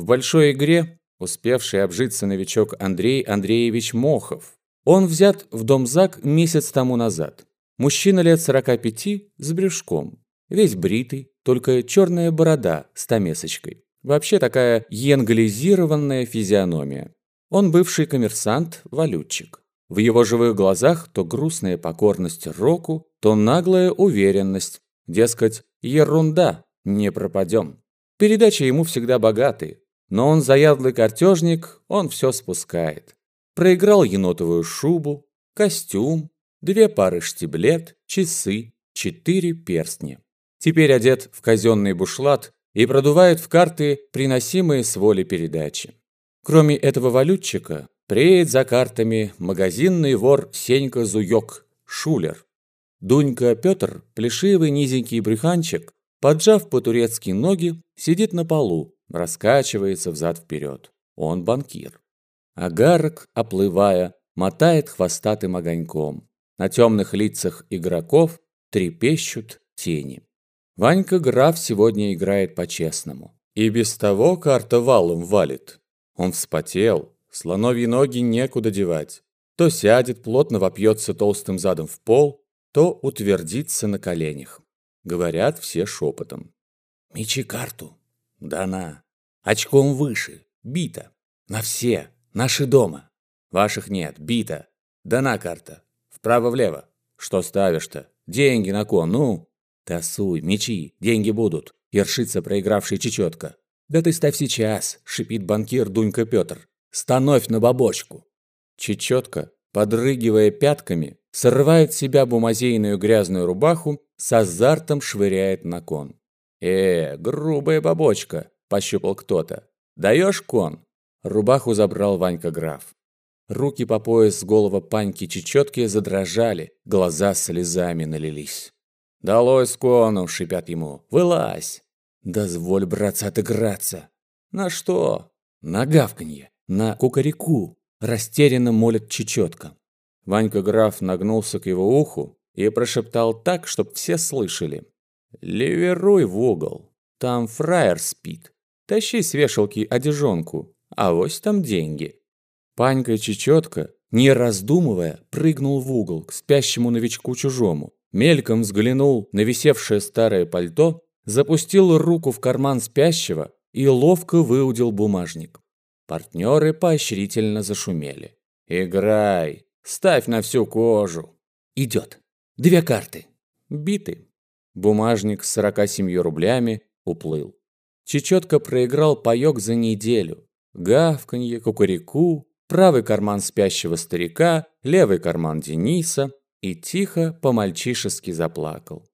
В большой игре успевший обжиться новичок Андрей Андреевич Мохов. Он взят в дом ЗАГ месяц тому назад. Мужчина лет 45 с брюшком. Весь бритый, только черная борода с томесочкой. Вообще такая янгализированная физиономия. Он бывший коммерсант, валютчик. В его живых глазах то грустная покорность року, то наглая уверенность. Дескать, ерунда, не пропадем. Передачи ему всегда богатые. Но он заядлый картежник, он все спускает. Проиграл енотовую шубу, костюм, две пары штиблет, часы, четыре перстня. Теперь одет в казенный бушлат и продувает в карты приносимые с воли передачи. Кроме этого валютчика, преет за картами магазинный вор Сенька Зуёк, шулер. Дунька Петр, плешивый низенький брюханчик, поджав по-турецки ноги, сидит на полу, раскачивается взад-вперед. Он банкир. Агарок, оплывая, мотает хвостатым огоньком. На темных лицах игроков трепещут тени. Ванька граф сегодня играет по-честному. И без того карта валом валит. Он вспотел, слоновьи ноги некуда девать. То сядет, плотно вопьется толстым задом в пол, то утвердится на коленях. Говорят все шепотом. «Мечи карту». «Да на. Очком выше. Бита. На все. Наши дома. Ваших нет. Бита. Да на карта. Вправо-влево. Что ставишь-то? Деньги на кон, ну?» «Тасуй, мечи, деньги будут», – ершится проигравший чечетка. «Да ты ставь сейчас», – шипит банкир Дунька Петр. «Становь на бабочку». Чечетка, подрыгивая пятками, срывает с себя бумазейную грязную рубаху, с азартом швыряет на кон. «Э, грубая бабочка», – пощупал кто-то. «Даешь кон?» Рубаху забрал Ванька граф. Руки по пояс с голова паньки чечетки задрожали, глаза слезами налились. «Долой с коном!» – шипят ему. «Вылазь!» «Дозволь, братца, отыграться!» «На что?» «На гавканье! На кукареку!» – растерянно молит чечетка. Ванька граф нагнулся к его уху и прошептал так, чтоб все слышали. «Ливеруй в угол, там фраер спит. Тащи с вешалки одежонку, а вось там деньги». Панька Чечетка, не раздумывая, прыгнул в угол к спящему новичку чужому. Мельком взглянул на висевшее старое пальто, запустил руку в карман спящего и ловко выудил бумажник. Партнеры поощрительно зашумели. «Играй! Ставь на всю кожу!» «Идет! Две карты!» «Биты!» Бумажник с 47 рублями уплыл. Чечетко проиграл паёк за неделю. Гавканье, кукареку, правый карман спящего старика, левый карман Дениса, и тихо по-мальчишески заплакал.